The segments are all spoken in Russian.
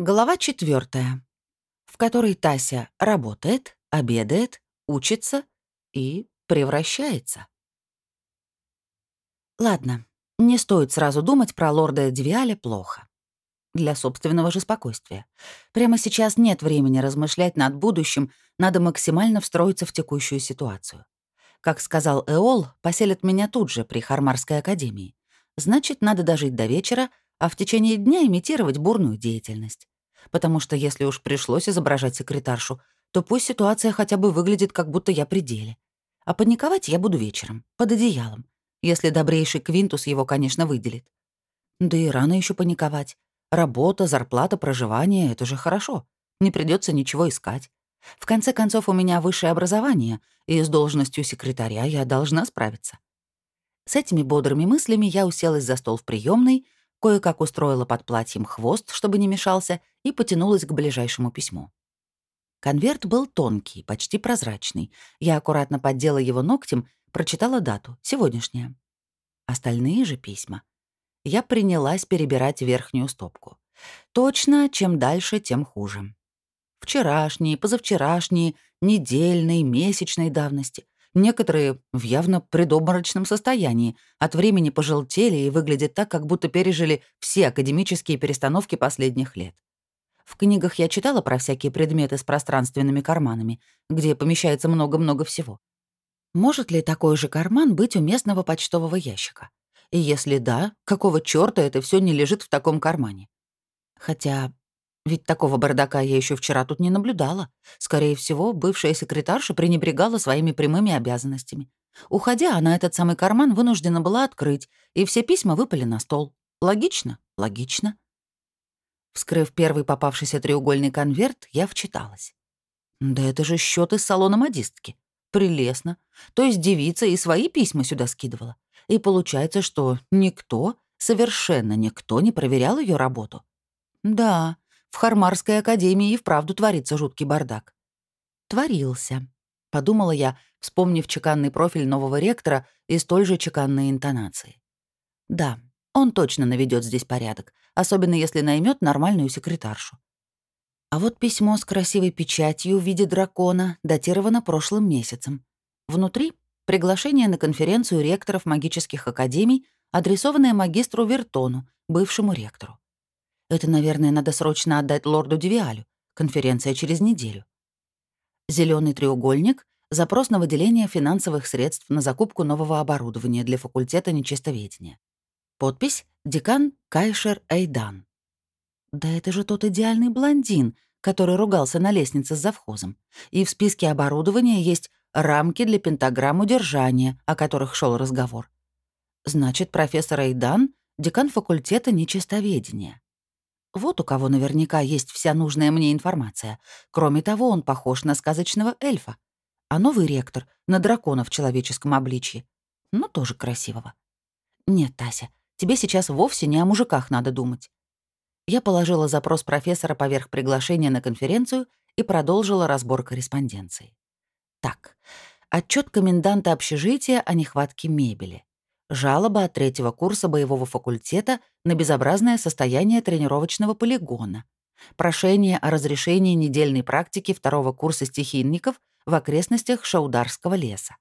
Глава четвертая, в которой Тася работает, обедает, учится и превращается. Ладно, не стоит сразу думать про лорда Девиаля плохо. Для собственного же спокойствия. Прямо сейчас нет времени размышлять над будущим, надо максимально встроиться в текущую ситуацию. Как сказал Эол, поселят меня тут же, при Хармарской академии. Значит, надо дожить до вечера, а в течение дня имитировать бурную деятельность. Потому что если уж пришлось изображать секретаршу, то пусть ситуация хотя бы выглядит, как будто я при деле. А паниковать я буду вечером, под одеялом, если добрейший Квинтус его, конечно, выделит. Да и рано еще паниковать. Работа, зарплата, проживание — это же хорошо. Не придется ничего искать. В конце концов, у меня высшее образование, и с должностью секретаря я должна справиться. С этими бодрыми мыслями я уселась за стол в приемной, кое-как устроила под платьем хвост, чтобы не мешался, и потянулась к ближайшему письму. Конверт был тонкий, почти прозрачный. Я аккуратно поддела его ногтем, прочитала дату, сегодняшняя. Остальные же письма. Я принялась перебирать верхнюю стопку. Точно, чем дальше, тем хуже. Вчерашние, позавчерашние, недельные, месячной давности. Некоторые в явно предобморочном состоянии, от времени пожелтели и выглядят так, как будто пережили все академические перестановки последних лет. В книгах я читала про всякие предметы с пространственными карманами, где помещается много-много всего. Может ли такой же карман быть у местного почтового ящика? И если да, какого чёрта это все не лежит в таком кармане? Хотя ведь такого бардака я еще вчера тут не наблюдала. Скорее всего, бывшая секретарша пренебрегала своими прямыми обязанностями. Уходя, она этот самый карман вынуждена была открыть, и все письма выпали на стол. Логично? Логично. Вскрыв первый попавшийся треугольный конверт, я вчиталась. Да это же счет из салона модистки. Прелестно. То есть девица и свои письма сюда скидывала. И получается, что никто, совершенно никто не проверял ее работу. Да, в Хармарской академии и вправду творится жуткий бардак. Творился, подумала я, вспомнив чеканный профиль нового ректора и столь же чеканные интонации. Да, он точно наведет здесь порядок, особенно если наймет нормальную секретаршу. А вот письмо с красивой печатью в виде дракона датировано прошлым месяцем. Внутри — приглашение на конференцию ректоров магических академий, адресованное магистру Вертону, бывшему ректору. Это, наверное, надо срочно отдать лорду Девиалю. Конференция через неделю. Зеленый треугольник — запрос на выделение финансовых средств на закупку нового оборудования для факультета нечистоведения. Подпись — декан Кайшер Эйдан. Да это же тот идеальный блондин, который ругался на лестнице с завхозом. И в списке оборудования есть рамки для пентаграмм удержания, о которых шел разговор. Значит, профессор Эйдан — декан факультета нечистоведения. Вот у кого наверняка есть вся нужная мне информация. Кроме того, он похож на сказочного эльфа. А новый ректор — на дракона в человеческом обличье. Ну, тоже красивого. Нет, Тася, тебе сейчас вовсе не о мужиках надо думать. Я положила запрос профессора поверх приглашения на конференцию и продолжила разбор корреспонденции. Так, отчет коменданта общежития о нехватке мебели. Жалоба от третьего курса боевого факультета на безобразное состояние тренировочного полигона. Прошение о разрешении недельной практики второго курса стихийников в окрестностях Шаударского леса.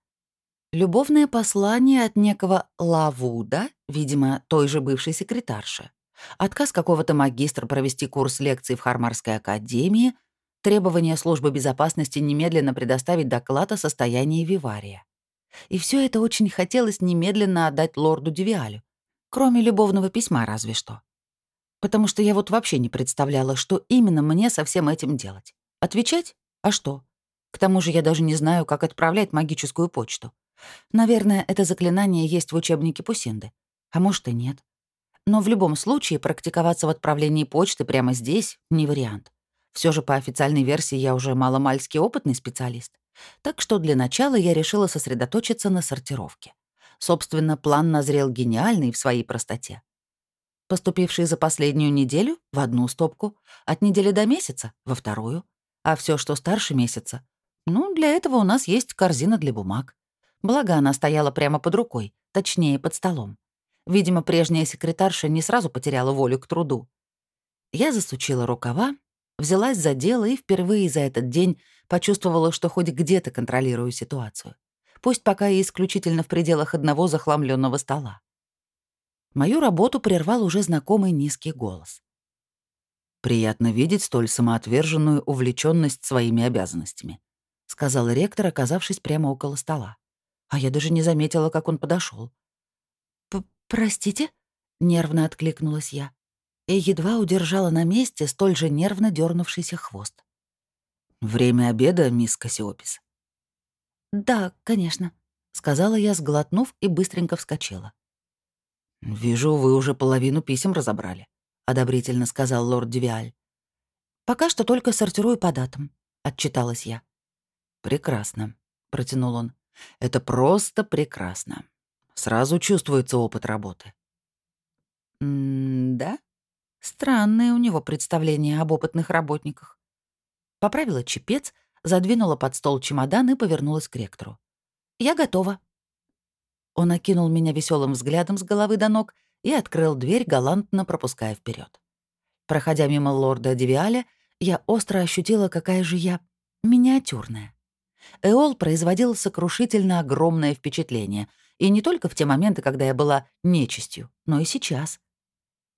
Любовное послание от некого Лавуда, видимо, той же бывшей секретарши. Отказ какого-то магистра провести курс лекций в Хармарской академии, требование службы безопасности немедленно предоставить доклад о состоянии Вивария. И все это очень хотелось немедленно отдать лорду Девиалю, кроме любовного письма разве что. Потому что я вот вообще не представляла, что именно мне со всем этим делать. Отвечать? А что? К тому же я даже не знаю, как отправлять магическую почту. Наверное, это заклинание есть в учебнике Пусинды. А может и нет. Но в любом случае практиковаться в отправлении почты прямо здесь — не вариант. Все же по официальной версии я уже маломальски опытный специалист. Так что для начала я решила сосредоточиться на сортировке. Собственно, план назрел гениальный в своей простоте. Поступившие за последнюю неделю — в одну стопку, от недели до месяца — во вторую, а все, что старше месяца — ну, для этого у нас есть корзина для бумаг. Благо, она стояла прямо под рукой, точнее, под столом. Видимо, прежняя секретарша не сразу потеряла волю к труду. Я засучила рукава, взялась за дело и впервые за этот день почувствовала, что хоть где-то контролирую ситуацию. Пусть пока и исключительно в пределах одного захламленного стола. Мою работу прервал уже знакомый низкий голос. «Приятно видеть столь самоотверженную увлеченность своими обязанностями», — сказал ректор, оказавшись прямо около стола. А я даже не заметила, как он подошел. «Простите?» — нервно откликнулась я и едва удержала на месте столь же нервно дернувшийся хвост. «Время обеда, мисс Кассиопис?» «Да, конечно», — сказала я, сглотнув и быстренько вскочила. «Вижу, вы уже половину писем разобрали», — одобрительно сказал лорд Девиаль. «Пока что только сортирую по датам», — отчиталась я. «Прекрасно», — протянул он. «Это просто прекрасно. Сразу чувствуется опыт работы». «М-да? Странное у него представление об опытных работниках». Поправила чепец, задвинула под стол чемодан и повернулась к ректору. «Я готова». Он окинул меня веселым взглядом с головы до ног и открыл дверь, галантно пропуская вперед. Проходя мимо лорда Девиаля, я остро ощутила, какая же я миниатюрная. Эол производил сокрушительно огромное впечатление, и не только в те моменты, когда я была нечистью, но и сейчас.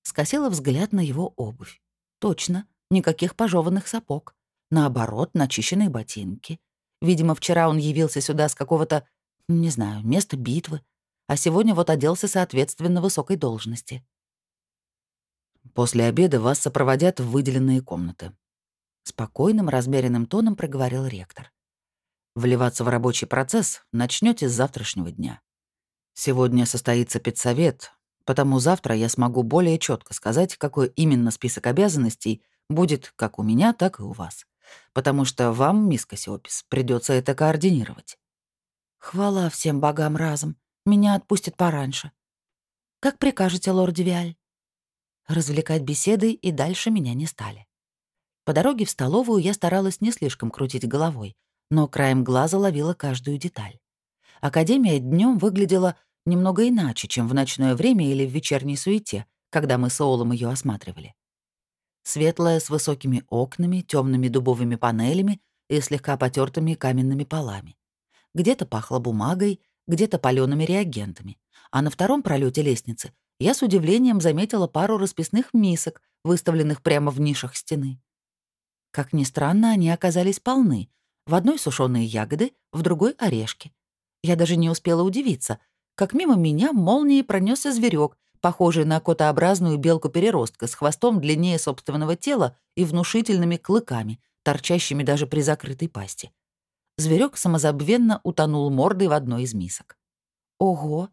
Скосила взгляд на его обувь. Точно, никаких пожеванных сапог. Наоборот, начищенные ботинки. Видимо, вчера он явился сюда с какого-то, не знаю, места битвы, а сегодня вот оделся соответственно высокой должности. «После обеда вас сопроводят в выделенные комнаты», — спокойным, размеренным тоном проговорил ректор. Вливаться в рабочий процесс начнете с завтрашнего дня. Сегодня состоится педсовет, потому завтра я смогу более четко сказать, какой именно список обязанностей будет как у меня, так и у вас. Потому что вам, мисс Кассиопис, придется это координировать. Хвала всем богам разом. Меня отпустят пораньше. Как прикажете, лорд Виаль? Развлекать беседой и дальше меня не стали. По дороге в столовую я старалась не слишком крутить головой, но краем глаза ловила каждую деталь. Академия днем выглядела немного иначе, чем в ночное время или в вечерней суете, когда мы с Оулом ее осматривали. Светлая, с высокими окнами, темными дубовыми панелями и слегка потертыми каменными полами. Где-то пахло бумагой, где-то палеными реагентами. А на втором пролете лестницы я с удивлением заметила пару расписных мисок, выставленных прямо в нишах стены. Как ни странно, они оказались полны, в одной сушеные ягоды, в другой — орешки. Я даже не успела удивиться, как мимо меня молнией пронесся зверек, похожий на котообразную белку-переростка с хвостом длиннее собственного тела и внушительными клыками, торчащими даже при закрытой пасти. Зверек самозабвенно утонул мордой в одной из мисок. Ого!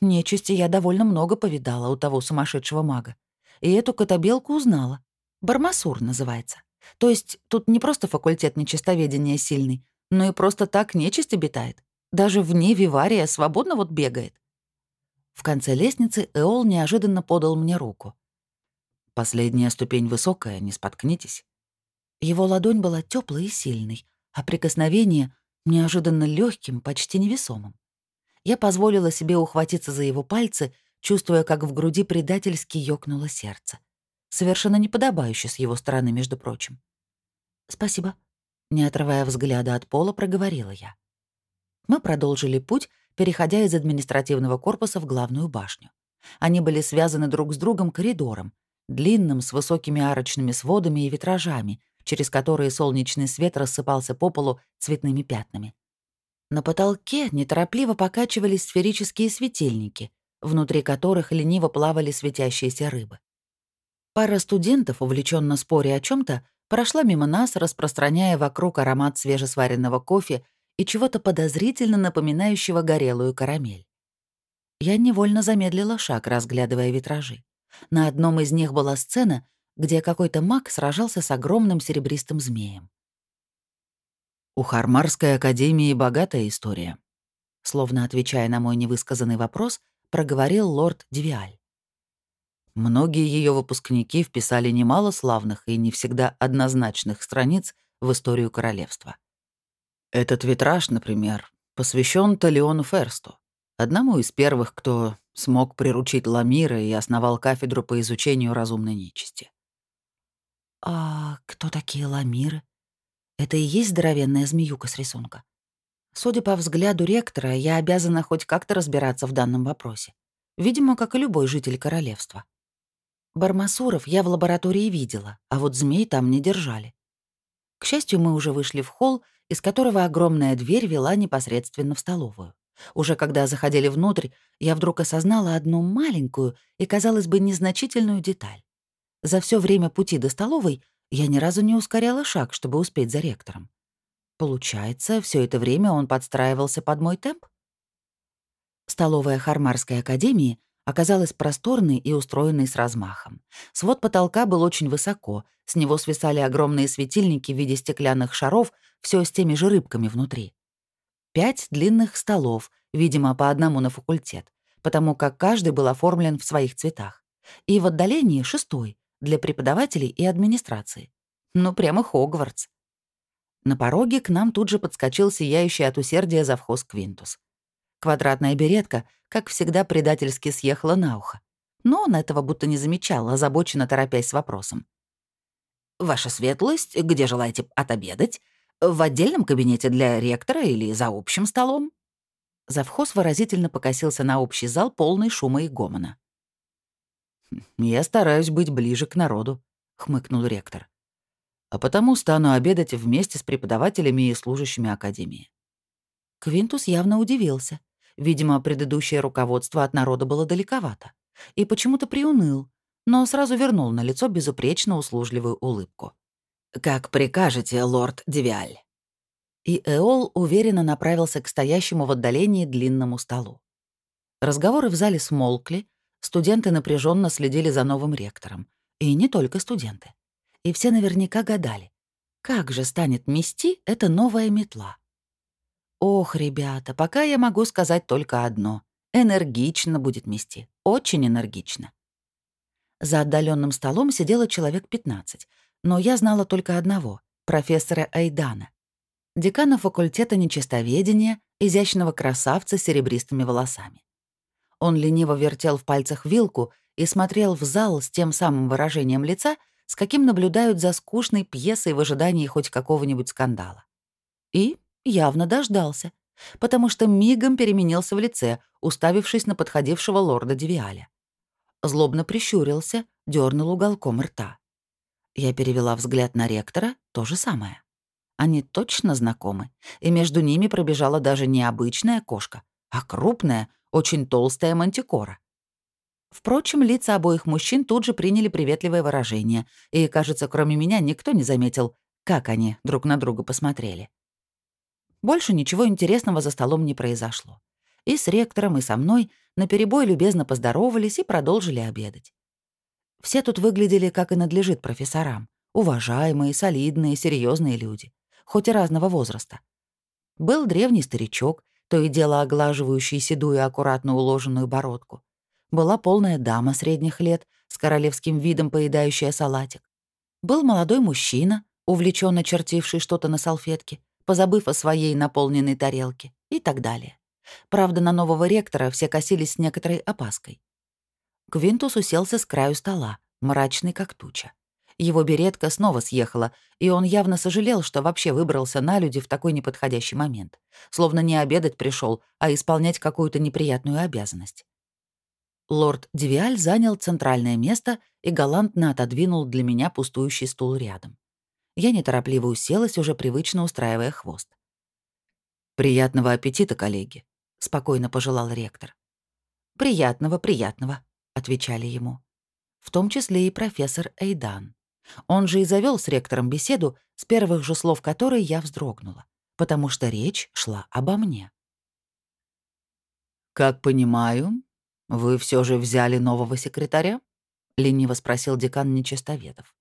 Нечисти я довольно много повидала у того сумасшедшего мага. И эту котобелку узнала. Бармасур называется. То есть тут не просто факультет нечистоведения сильный, но и просто так нечисть обитает. Даже вне Вивария свободно вот бегает. В конце лестницы Эол неожиданно подал мне руку. «Последняя ступень высокая, не споткнитесь». Его ладонь была теплой и сильной, а прикосновение — неожиданно легким, почти невесомым. Я позволила себе ухватиться за его пальцы, чувствуя, как в груди предательски ёкнуло сердце. Совершенно неподобающе с его стороны, между прочим. «Спасибо», — не отрывая взгляда от пола, проговорила я. Мы продолжили путь, переходя из административного корпуса в главную башню. Они были связаны друг с другом коридором, длинным, с высокими арочными сводами и витражами, через которые солнечный свет рассыпался по полу цветными пятнами. На потолке неторопливо покачивались сферические светильники, внутри которых лениво плавали светящиеся рыбы. Пара студентов, увлеченно споря о чем то прошла мимо нас, распространяя вокруг аромат свежесваренного кофе и чего-то подозрительно напоминающего горелую карамель. Я невольно замедлила шаг, разглядывая витражи. На одном из них была сцена, где какой-то маг сражался с огромным серебристым змеем. «У Хармарской академии богатая история», словно отвечая на мой невысказанный вопрос, проговорил лорд Девиаль. Многие ее выпускники вписали немало славных и не всегда однозначных страниц в историю королевства. Этот витраж, например, посвящен Талиону Ферсту, одному из первых, кто смог приручить Ламира и основал кафедру по изучению разумной нечисти. А кто такие ламиры? Это и есть здоровенная змеюка с рисунка? Судя по взгляду ректора, я обязана хоть как-то разбираться в данном вопросе. Видимо, как и любой житель королевства. Бармасуров я в лаборатории видела, а вот змей там не держали. К счастью, мы уже вышли в холл, из которого огромная дверь вела непосредственно в столовую. Уже когда заходили внутрь, я вдруг осознала одну маленькую и, казалось бы, незначительную деталь. За все время пути до столовой я ни разу не ускоряла шаг, чтобы успеть за ректором. Получается, все это время он подстраивался под мой темп? Столовая Хармарской академии оказалась просторной и устроенной с размахом. Свод потолка был очень высоко, с него свисали огромные светильники в виде стеклянных шаров, все с теми же рыбками внутри. Пять длинных столов, видимо, по одному на факультет, потому как каждый был оформлен в своих цветах. И в отдалении шестой, для преподавателей и администрации. Ну, прямо Хогвартс. На пороге к нам тут же подскочил сияющий от усердия завхоз Квинтус. Квадратная беретка, как всегда, предательски съехала на ухо. Но он этого будто не замечал, озабоченно торопясь с вопросом. «Ваша светлость, где желаете отобедать? В отдельном кабинете для ректора или за общим столом?» Завхоз выразительно покосился на общий зал, полный шума и гомона. «Я стараюсь быть ближе к народу», — хмыкнул ректор. «А потому стану обедать вместе с преподавателями и служащими Академии». Квинтус явно удивился. Видимо, предыдущее руководство от народа было далековато. И почему-то приуныл, но сразу вернул на лицо безупречно услужливую улыбку. «Как прикажете, лорд Девиаль». И Эол уверенно направился к стоящему в отдалении длинному столу. Разговоры в зале смолкли, Студенты напряженно следили за новым ректором. И не только студенты. И все наверняка гадали, как же станет мести эта новая метла. Ох, ребята, пока я могу сказать только одно. Энергично будет мести. Очень энергично. За отдаленным столом сидело человек 15, но я знала только одного — профессора Айдана, декана факультета нечистоведения, изящного красавца с серебристыми волосами. Он лениво вертел в пальцах вилку и смотрел в зал с тем самым выражением лица, с каким наблюдают за скучной пьесой в ожидании хоть какого-нибудь скандала. И явно дождался, потому что мигом переменился в лице, уставившись на подходившего лорда Девиаля. Злобно прищурился, дернул уголком рта. Я перевела взгляд на ректора, то же самое. Они точно знакомы, и между ними пробежала даже не обычная кошка, а крупная, очень толстая мантикора. Впрочем, лица обоих мужчин тут же приняли приветливое выражение, и, кажется, кроме меня никто не заметил, как они друг на друга посмотрели. Больше ничего интересного за столом не произошло. И с ректором, и со мной наперебой любезно поздоровались и продолжили обедать. Все тут выглядели, как и надлежит профессорам. Уважаемые, солидные, серьезные люди. Хоть и разного возраста. Был древний старичок, то и дело оглаживающий седую аккуратно уложенную бородку. Была полная дама средних лет, с королевским видом поедающая салатик. Был молодой мужчина, увлеченно чертивший что-то на салфетке, позабыв о своей наполненной тарелке и так далее. Правда, на нового ректора все косились с некоторой опаской. Квинтус уселся с краю стола, мрачный как туча. Его беретка снова съехала, и он явно сожалел, что вообще выбрался на люди в такой неподходящий момент. Словно не обедать пришел, а исполнять какую-то неприятную обязанность. Лорд Девиаль занял центральное место и галантно отодвинул для меня пустующий стул рядом. Я неторопливо уселась, уже привычно устраивая хвост. «Приятного аппетита, коллеги», — спокойно пожелал ректор. «Приятного, приятного», — отвечали ему. В том числе и профессор Эйдан. Он же и завел с ректором беседу, с первых же слов которой я вздрогнула, потому что речь шла обо мне. «Как понимаю, вы все же взяли нового секретаря?» — лениво спросил декан Нечистоветов.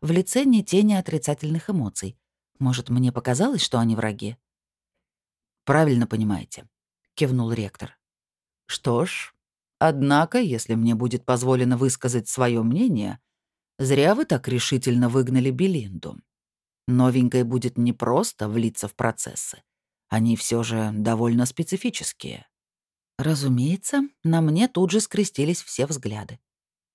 В лице ни тени отрицательных эмоций. Может, мне показалось, что они враги? «Правильно понимаете», — кивнул ректор. «Что ж, однако, если мне будет позволено высказать свое мнение, Зря вы так решительно выгнали Белинду. Новенькой будет не просто влиться в процессы. Они все же довольно специфические. Разумеется, на мне тут же скрестились все взгляды.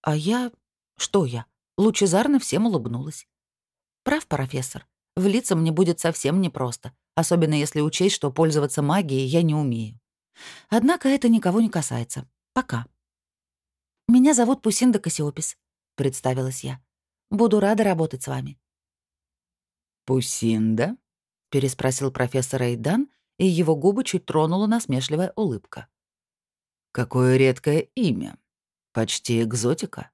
А я... Что я? Лучезарно всем улыбнулась. Прав, профессор. Влиться мне будет совсем непросто, особенно если учесть, что пользоваться магией я не умею. Однако это никого не касается. Пока. «Меня зовут Пусинда Кассиопис», — представилась я. «Буду рада работать с вами». «Пусинда?» — переспросил профессор Эйдан, и его губы чуть тронула насмешливая улыбка. «Какое редкое имя. Почти экзотика».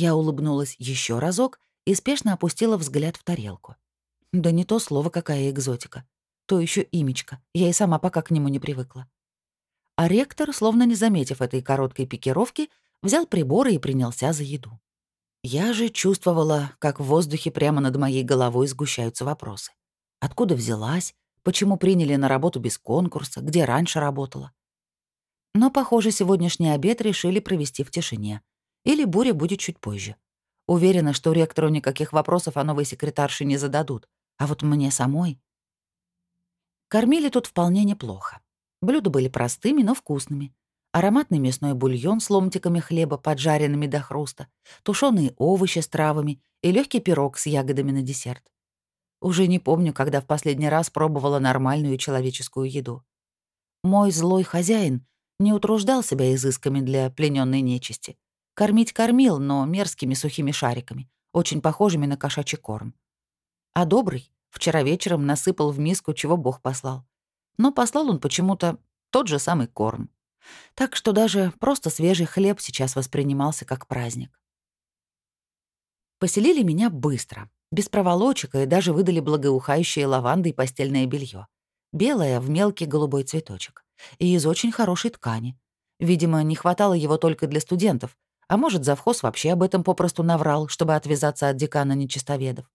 Я улыбнулась еще разок и спешно опустила взгляд в тарелку. Да не то слово, какая экзотика. То еще имечко. Я и сама пока к нему не привыкла. А ректор, словно не заметив этой короткой пикировки, взял приборы и принялся за еду. Я же чувствовала, как в воздухе прямо над моей головой сгущаются вопросы. Откуда взялась? Почему приняли на работу без конкурса? Где раньше работала? Но, похоже, сегодняшний обед решили провести в тишине. Или буря будет чуть позже. Уверена, что ректору никаких вопросов о новой секретарше не зададут. А вот мне самой... Кормили тут вполне неплохо. Блюда были простыми, но вкусными. Ароматный мясной бульон с ломтиками хлеба, поджаренными до хруста, тушеные овощи с травами и легкий пирог с ягодами на десерт. Уже не помню, когда в последний раз пробовала нормальную человеческую еду. Мой злой хозяин не утруждал себя изысками для плененной нечисти. Кормить кормил, но мерзкими сухими шариками, очень похожими на кошачий корм. А добрый вчера вечером насыпал в миску, чего Бог послал. Но послал он почему-то тот же самый корм. Так что даже просто свежий хлеб сейчас воспринимался как праздник. Поселили меня быстро, без проволочек, и даже выдали благоухающее лавандой постельное белье, Белое в мелкий голубой цветочек. И из очень хорошей ткани. Видимо, не хватало его только для студентов, а может, завхоз вообще об этом попросту наврал, чтобы отвязаться от декана нечистоведов.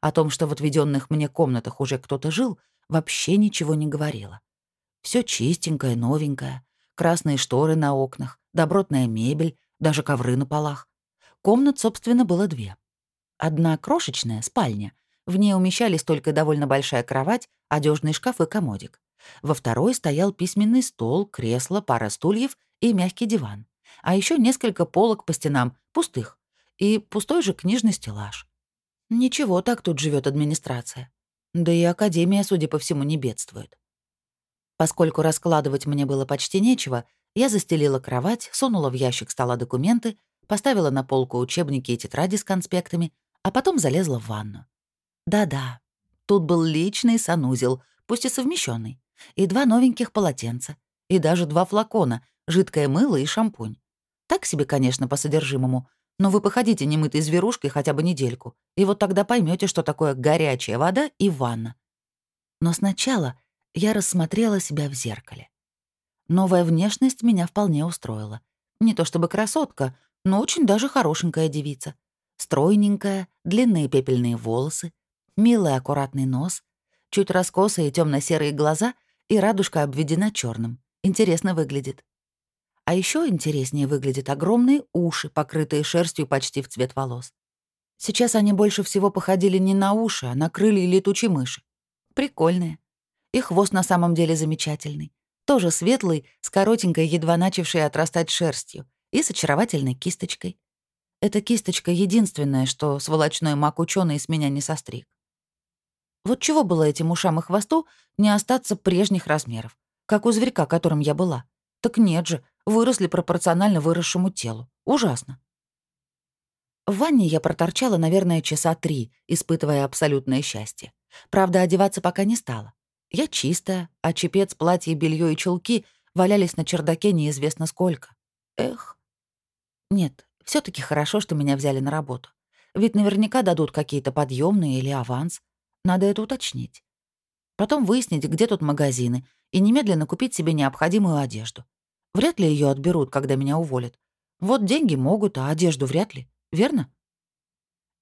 О том, что в отведенных мне комнатах уже кто-то жил, вообще ничего не говорила. Все чистенькое, новенькое, красные шторы на окнах, добротная мебель, даже ковры на полах. Комнат, собственно, было две. Одна крошечная, спальня. В ней умещались только довольно большая кровать, одежный шкаф и комодик. Во второй стоял письменный стол, кресло, пара стульев и мягкий диван а еще несколько полок по стенам, пустых, и пустой же книжный стеллаж. Ничего, так тут живет администрация. Да и Академия, судя по всему, не бедствует. Поскольку раскладывать мне было почти нечего, я застелила кровать, сунула в ящик стола документы, поставила на полку учебники и тетради с конспектами, а потом залезла в ванну. Да-да, тут был личный санузел, пусть и совмещенный, и два новеньких полотенца, и даже два флакона, жидкое мыло и шампунь. Так себе, конечно, по содержимому, но вы походите немытой зверушкой хотя бы недельку, и вот тогда поймете, что такое горячая вода и ванна. Но сначала я рассмотрела себя в зеркале. Новая внешность меня вполне устроила. Не то чтобы красотка, но очень даже хорошенькая девица. Стройненькая, длинные пепельные волосы, милый аккуратный нос, чуть раскосые темно серые глаза и радужка обведена черным. Интересно выглядит. А еще интереснее выглядят огромные уши, покрытые шерстью почти в цвет волос. Сейчас они больше всего походили не на уши, а на крылья летучей мыши. Прикольные. И хвост на самом деле замечательный. Тоже светлый, с коротенькой, едва начавшей отрастать шерстью, и с очаровательной кисточкой. Эта кисточка — единственное, что сволочной маг ученый с меня не состриг. Вот чего было этим ушам и хвосту не остаться прежних размеров, как у зверька, которым я была. Так нет же, выросли пропорционально выросшему телу. Ужасно. В ванне я проторчала, наверное, часа три, испытывая абсолютное счастье. Правда, одеваться пока не стала. Я чистая, а чепец, платье, белье и чулки валялись на чердаке неизвестно сколько. Эх. Нет, все таки хорошо, что меня взяли на работу. Ведь наверняка дадут какие-то подъемные или аванс. Надо это уточнить. Потом выяснить, где тут магазины, и немедленно купить себе необходимую одежду. Вряд ли ее отберут, когда меня уволят. Вот деньги могут, а одежду вряд ли. Верно?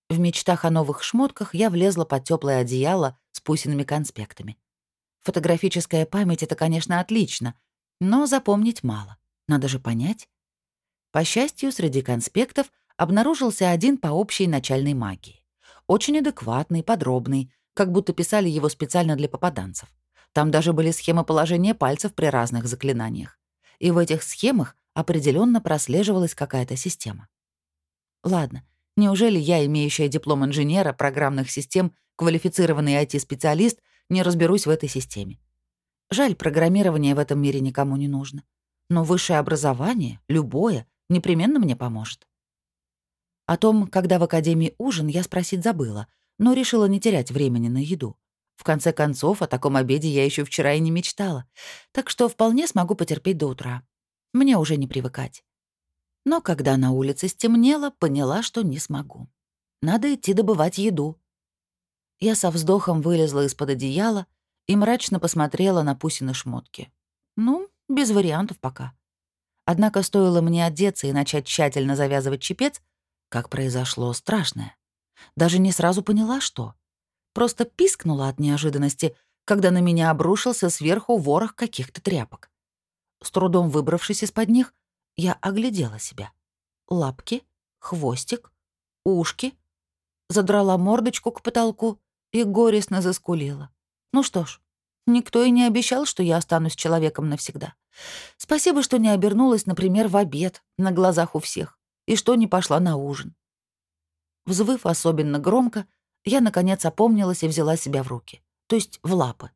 В мечтах о новых шмотках я влезла под теплое одеяло с пусиными конспектами. Фотографическая память — это, конечно, отлично, но запомнить мало. Надо же понять. По счастью, среди конспектов обнаружился один по общей начальной магии. Очень адекватный, подробный, как будто писали его специально для попаданцев. Там даже были схемы положения пальцев при разных заклинаниях и в этих схемах определенно прослеживалась какая-то система. Ладно, Неужели я, имеющая диплом инженера программных систем, квалифицированный IT-специалист, не разберусь в этой системе? Жаль, программирование в этом мире никому не нужно. Но высшее образование, любое, непременно мне поможет. О том, когда в академии ужин, я спросить забыла, но решила не терять времени на еду. В конце концов, о таком обеде я еще вчера и не мечтала, так что вполне смогу потерпеть до утра. Мне уже не привыкать. Но когда на улице стемнело, поняла, что не смогу. Надо идти добывать еду. Я со вздохом вылезла из-под одеяла и мрачно посмотрела на Пусины шмотки. Ну, без вариантов пока. Однако стоило мне одеться и начать тщательно завязывать чепец, как произошло страшное. Даже не сразу поняла, что. Просто пискнула от неожиданности, когда на меня обрушился сверху ворох каких-то тряпок. С трудом выбравшись из-под них, я оглядела себя. Лапки, хвостик, ушки. Задрала мордочку к потолку и горестно заскулила. Ну что ж, никто и не обещал, что я останусь человеком навсегда. Спасибо, что не обернулась, например, в обед на глазах у всех, и что не пошла на ужин. Взвыв особенно громко, я, наконец, опомнилась и взяла себя в руки, то есть в лапы.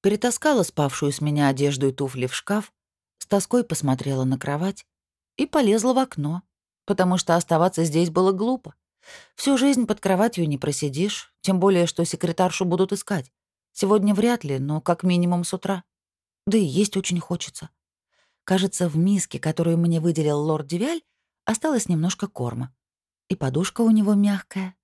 Перетаскала спавшую с меня одежду и туфли в шкаф, с тоской посмотрела на кровать и полезла в окно, потому что оставаться здесь было глупо. Всю жизнь под кроватью не просидишь, тем более, что секретаршу будут искать. Сегодня вряд ли, но как минимум с утра. Да и есть очень хочется. Кажется, в миске, которую мне выделил лорд Девяль, осталось немножко корма. И подушка у него мягкая.